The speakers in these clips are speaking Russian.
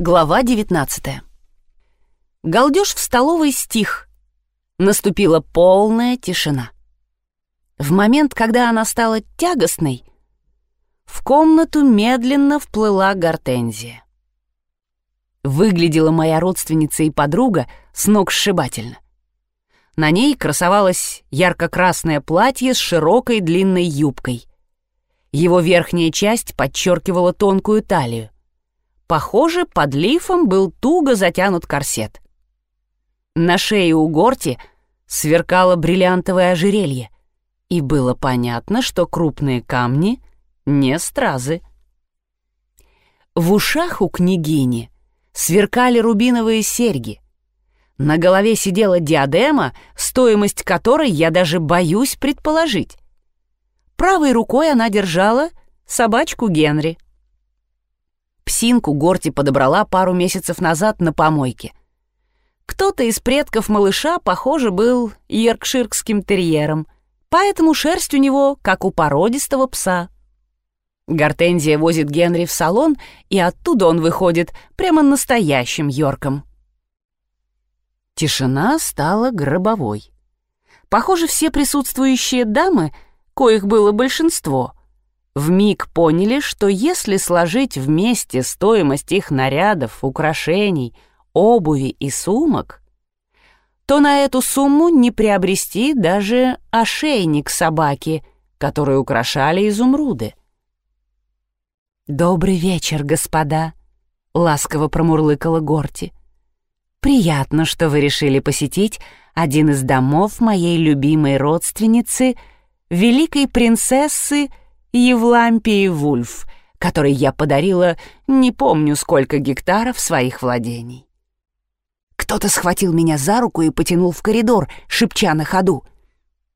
Глава 19 Галдеж в столовой стих. Наступила полная тишина. В момент, когда она стала тягостной, в комнату медленно вплыла гортензия. Выглядела моя родственница и подруга с ног сшибательно. На ней красовалось ярко-красное платье с широкой длинной юбкой. Его верхняя часть подчеркивала тонкую талию. Похоже, под лифом был туго затянут корсет. На шее у Горти сверкало бриллиантовое ожерелье, и было понятно, что крупные камни — не стразы. В ушах у княгини сверкали рубиновые серьги. На голове сидела диадема, стоимость которой я даже боюсь предположить. Правой рукой она держала собачку Генри — Псинку Горти подобрала пару месяцев назад на помойке. Кто-то из предков малыша, похоже, был йоркширским терьером, поэтому шерсть у него, как у породистого пса. Гортензия возит Генри в салон, и оттуда он выходит прямо настоящим йорком. Тишина стала гробовой. Похоже, все присутствующие дамы, коих было большинство — в миг поняли, что если сложить вместе стоимость их нарядов, украшений, обуви и сумок, то на эту сумму не приобрести даже ошейник собаки, который украшали изумруды. «Добрый вечер, господа», — ласково промурлыкала Горти. «Приятно, что вы решили посетить один из домов моей любимой родственницы, великой принцессы Евлампии Вульф, которой я подарила не помню сколько гектаров своих владений. Кто-то схватил меня за руку и потянул в коридор, шепча на ходу.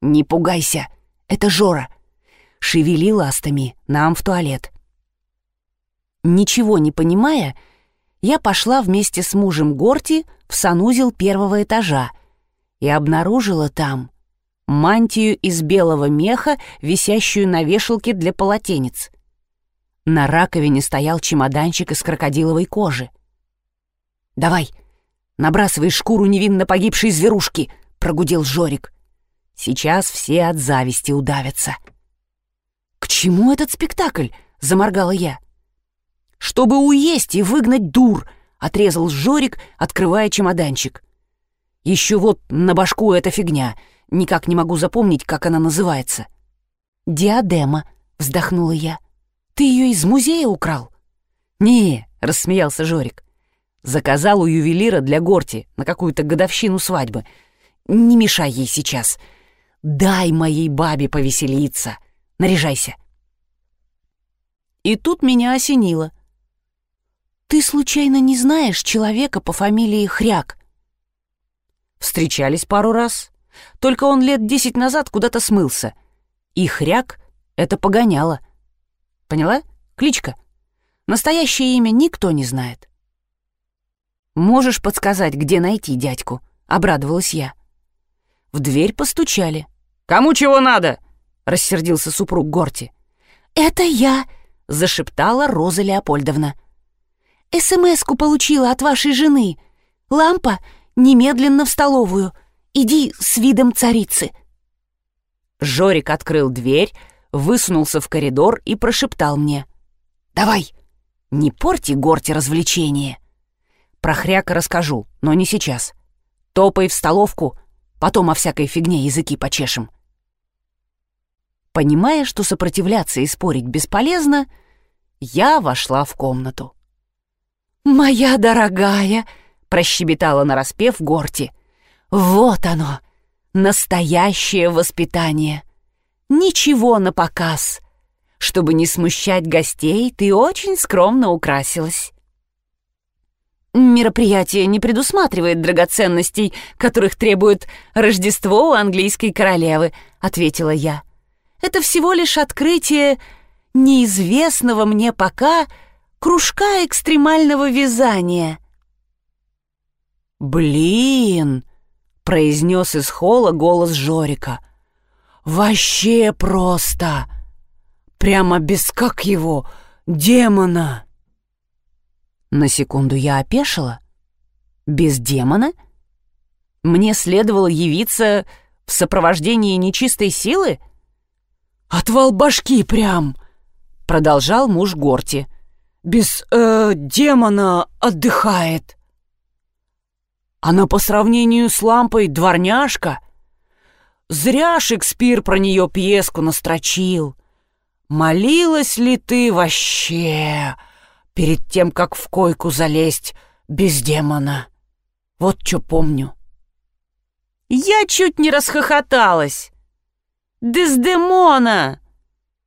«Не пугайся, это Жора. Шевели ластами, нам в туалет». Ничего не понимая, я пошла вместе с мужем Горти в санузел первого этажа и обнаружила там мантию из белого меха, висящую на вешалке для полотенец. На раковине стоял чемоданчик из крокодиловой кожи. «Давай, набрасывай шкуру невинно погибшей зверушки», — прогудел Жорик. «Сейчас все от зависти удавятся». «К чему этот спектакль?» — заморгала я. «Чтобы уесть и выгнать дур», — отрезал Жорик, открывая чемоданчик. «Еще вот на башку эта фигня — Никак не могу запомнить, как она называется. «Диадема», — вздохнула я. «Ты ее из музея украл?» «Не», — рассмеялся Жорик. «Заказал у ювелира для Горти на какую-то годовщину свадьбы. Не мешай ей сейчас. Дай моей бабе повеселиться. Наряжайся». И тут меня осенило. «Ты случайно не знаешь человека по фамилии Хряк?» «Встречались пару раз», только он лет десять назад куда-то смылся. И хряк — это погоняло. Поняла? Кличка. Настоящее имя никто не знает. «Можешь подсказать, где найти дядьку?» — обрадовалась я. В дверь постучали. «Кому чего надо?» — рассердился супруг Горти. «Это я!» — зашептала Роза Леопольдовна. «СМС-ку получила от вашей жены. Лампа немедленно в столовую. Иди с видом царицы». Жорик открыл дверь, высунулся в коридор и прошептал мне. «Давай, не порти горти развлечения. Про хряка расскажу, но не сейчас. Топай в столовку, потом о всякой фигне языки почешем». Понимая, что сопротивляться и спорить бесполезно, я вошла в комнату. «Моя дорогая!» — прощебетала нараспев Горти — вот оно, настоящее воспитание. Ничего на показ. Чтобы не смущать гостей, ты очень скромно украсилась. Мероприятие не предусматривает драгоценностей, которых требует Рождество у английской королевы, ответила я. Это всего лишь открытие неизвестного мне пока кружка экстремального вязания. Блин, произнес из холла голос Жорика. «Вообще просто! Прямо без как его, демона!» На секунду я опешила. Без демона? Мне следовало явиться в сопровождении нечистой силы? «Отвал башки прям!» — продолжал муж Горти. «Без э, демона отдыхает». Она по сравнению с лампой дворняжка. Зря Шекспир про нее пьеску настрочил. Молилась ли ты вообще перед тем, как в койку залезть без демона? Вот что помню. Я чуть не расхохоталась. Дездемона!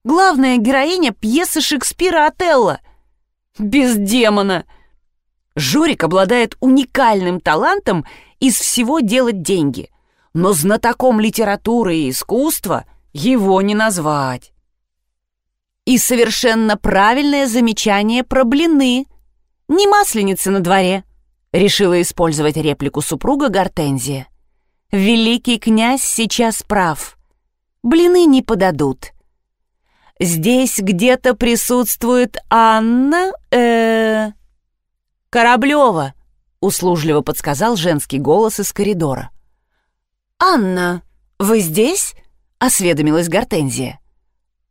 Главная героиня пьесы Шекспира «Отелло». Без демона. Жорик обладает уникальным талантом из всего делать деньги, но знатоком литературы и искусства его не назвать. И совершенно правильное замечание про блины. Не масленица на дворе. Решила использовать реплику супруга Гортензия. Великий князь сейчас прав. Блины не подадут. Здесь где-то присутствует Анна, э, Кораблева, услужливо подсказал женский голос из коридора. Анна, вы здесь? осведомилась Гортензия.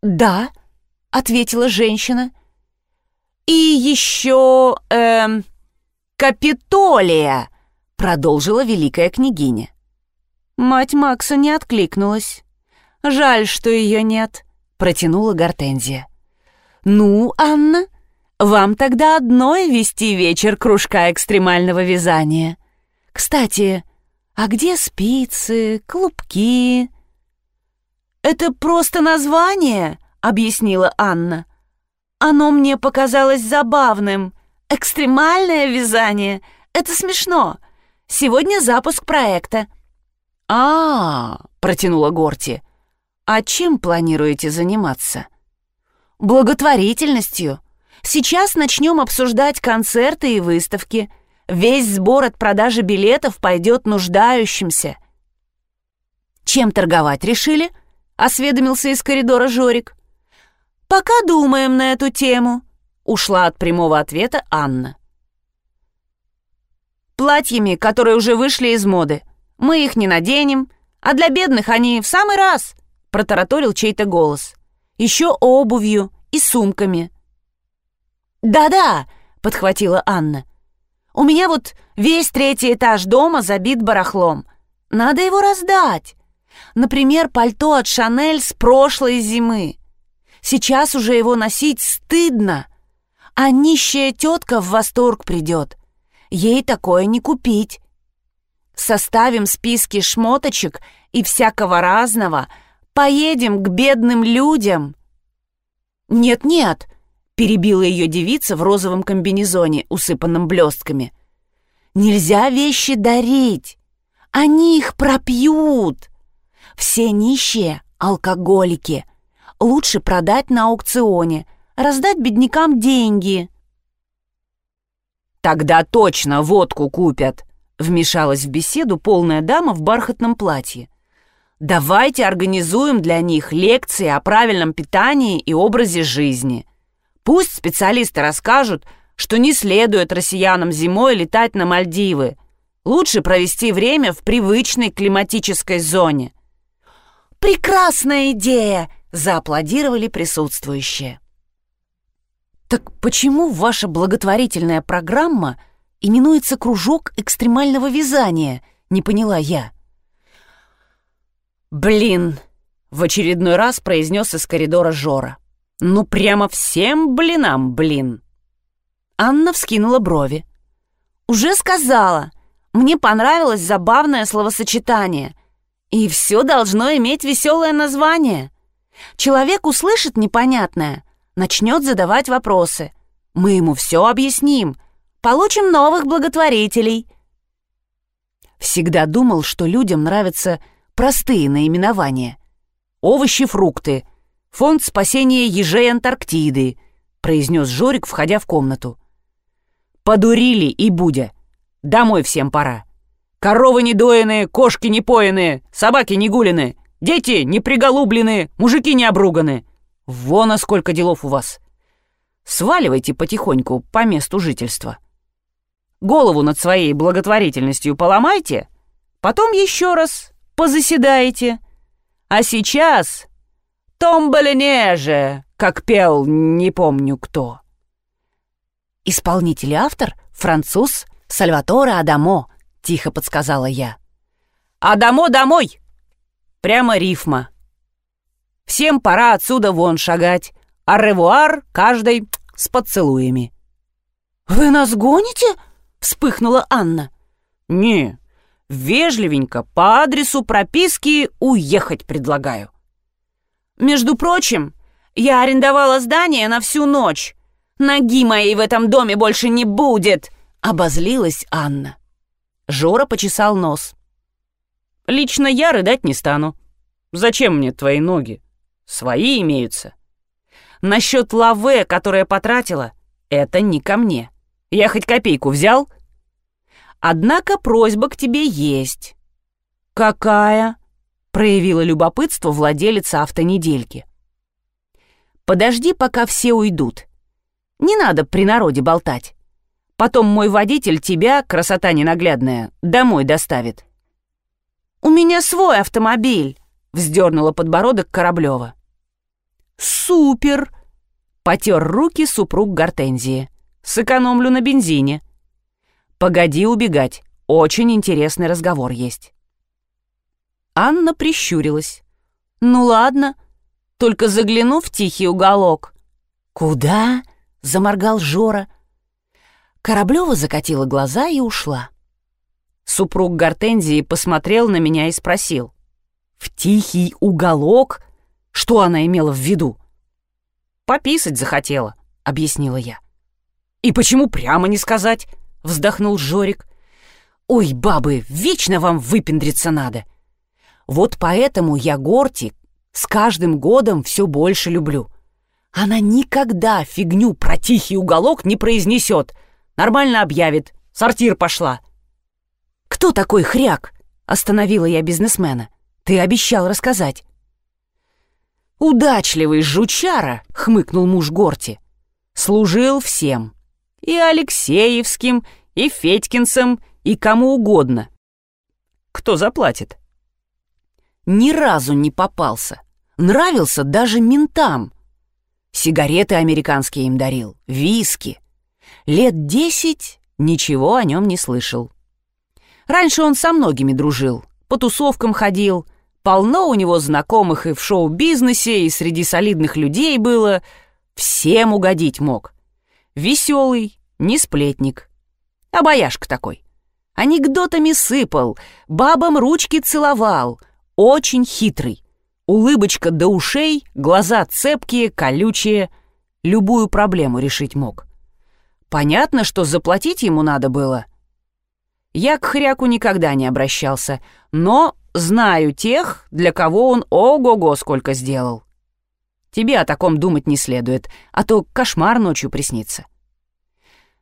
Да, ответила женщина. И еще, эм, Капитолия, продолжила великая княгиня. Мать Макса не откликнулась. Жаль, что ее нет, протянула Гортензия. Ну, Анна, вам тогда одной вести вечер кружка экстремального вязания. Кстати, а где спицы, клубки? Это просто название, объяснила Анна. Оно мне показалось забавным. Экстремальное вязание. Это смешно. Сегодня запуск проекта. А, -а, -а протянула Горти. А чем планируете заниматься? Благотворительностью. Сейчас начнем обсуждать концерты и выставки. Весь сбор от продажи билетов пойдет нуждающимся. Чем торговать решили? Осведомился из коридора Жорик. «Пока думаем на эту тему», — ушла от прямого ответа Анна. «Платьями, которые уже вышли из моды. Мы их не наденем, а для бедных они в самый раз», — протараторил чей-то голос. «Еще обувью и сумками». «Да-да», — подхватила Анна. «У меня вот весь третий этаж дома забит барахлом. Надо его раздать. Например, пальто от Шанель с прошлой зимы. Сейчас уже его носить стыдно. А нищая тетка в восторг придет. Ей такое не купить. Составим списки шмоточек и всякого разного. Поедем к бедным людям. Нет-нет, перебила ее девица в розовом комбинезоне, усыпанном блестками. Нельзя вещи дарить. Они их пропьют. Все нищие — алкоголики — лучше продать на аукционе, раздать беднякам деньги. «Тогда точно водку купят», — вмешалась в беседу полная дама в бархатном платье. «Давайте организуем для них лекции о правильном питании и образе жизни. Пусть специалисты расскажут, что не следует россиянам зимой летать на Мальдивы. Лучше провести время в привычной климатической зоне». «Прекрасная идея!» Зааплодировали присутствующие. «Так почему ваша благотворительная программа именуется «Кружок экстремального вязания»?» — не поняла я. «Блин!» — в очередной раз произнес из коридора Жора. «Ну прямо всем блинам, блин!» Анна вскинула брови. «Уже сказала. Мне понравилось забавное словосочетание. И все должно иметь веселое название. Человек услышит непонятное, начнет задавать вопросы. Мы ему все объясним, получим новых благотворителей. Всегда думал, что людям нравятся простые наименования. Овощи, фрукты, фонд спасения ежей Антарктиды, произнес Жорик, входя в комнату. Подурили и будя. Домой всем пора. Коровы не доены, кошки не поены, собаки не гулены. Дети не приголублены, мужики не обруганы. Вон, а сколько делов у вас. Сваливайте потихоньку по месту жительства. голову над своей благотворительностью поломайте, потом еще раз позаседаете. А сейчас «Томболенеже», как пел не помню кто. Исполнитель и автор — француз Сальваторе Адамо, тихо подсказала я. «Адамо домой!» Прямо рифма. Всем пора отсюда вон шагать. Арревуар каждой с поцелуями. «Вы нас гоните?» — вспыхнула Анна. «Не, вежливенько по адресу прописки уехать предлагаю». «Между прочим, я арендовала здание на всю ночь. Ноги моей в этом доме больше не будет!» — обозлилась Анна. Жора почесал нос. «Лично я рыдать не стану. Зачем мне твои ноги? Свои имеются. Насчет лаве, которая потратила, это не ко мне. Я хоть копейку взял? Однако просьба к тебе есть». «Какая?» — проявила любопытство владелица автонедельки. «Подожди, пока все уйдут. Не надо при народе болтать. Потом мой водитель тебя, красота ненаглядная, домой доставит». «У меня свой автомобиль», — вздернула подбородок Кораблева. «Супер!» — потер руки супруг Гортензии. «Сэкономлю на бензине». «Погоди убегать, очень интересный разговор есть». Анна прищурилась. «Ну ладно, только загляну в тихий уголок». «Куда?» — заморгал Жора. Кораблева закатила глаза и ушла. Супруг Гортензии посмотрел на меня и спросил. «В тихий уголок? Что она имела в виду?» «Пописать захотела», — объяснила я. «И почему прямо не сказать?» — вздохнул Жорик. «Ой, бабы, вечно вам выпендриться надо. Вот поэтому я Горти с каждым годом все больше люблю. Она никогда фигню про тихий уголок не произнесет. Нормально объявит. Сортир пошла». «Кто такой хряк?» — остановила я бизнесмена. «Ты обещал рассказать». «Удачливый жучара!» — хмыкнул муж Горти. «Служил всем. И Алексеевским, и Федькинцем, и кому угодно. Кто заплатит?» Ни разу не попался. Нравился даже ментам. Сигареты американские им дарил, виски. Лет десять ничего о нем не слышал. Раньше он со многими дружил, по тусовкам ходил, полно у него знакомых и в шоу-бизнесе, и среди солидных людей было. Всем угодить мог. Веселый, не сплетник. Обаяшка такой. Анекдотами сыпал, бабам ручки целовал. Очень хитрый. Улыбочка до ушей, глаза цепкие, колючие. Любую проблему решить мог. Понятно, что заплатить ему надо было — я к хряку никогда не обращался, но знаю тех, для кого он ого-го сколько сделал. Тебе о таком думать не следует, а то кошмар ночью приснится.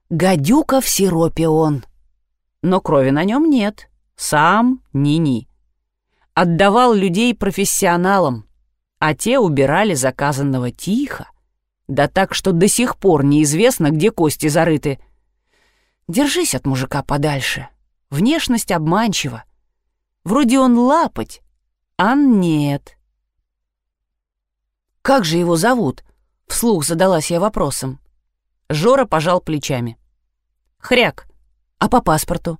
Гадюка в сиропе он. Но крови на нем нет. Сам ни-ни. Отдавал людей профессионалам, а те убирали заказанного тихо. Да так, что до сих пор неизвестно, где кости зарыты. Держись от мужика подальше. Внешность обманчива. Вроде он лапоть, а нет. «Как же его зовут?» — вслух задалась я вопросом. Жора пожал плечами. «Хряк. А по паспорту?»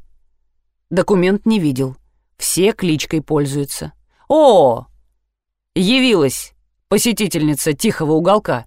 Документ не видел. Все кличкой пользуются. «О! Явилась посетительница тихого уголка.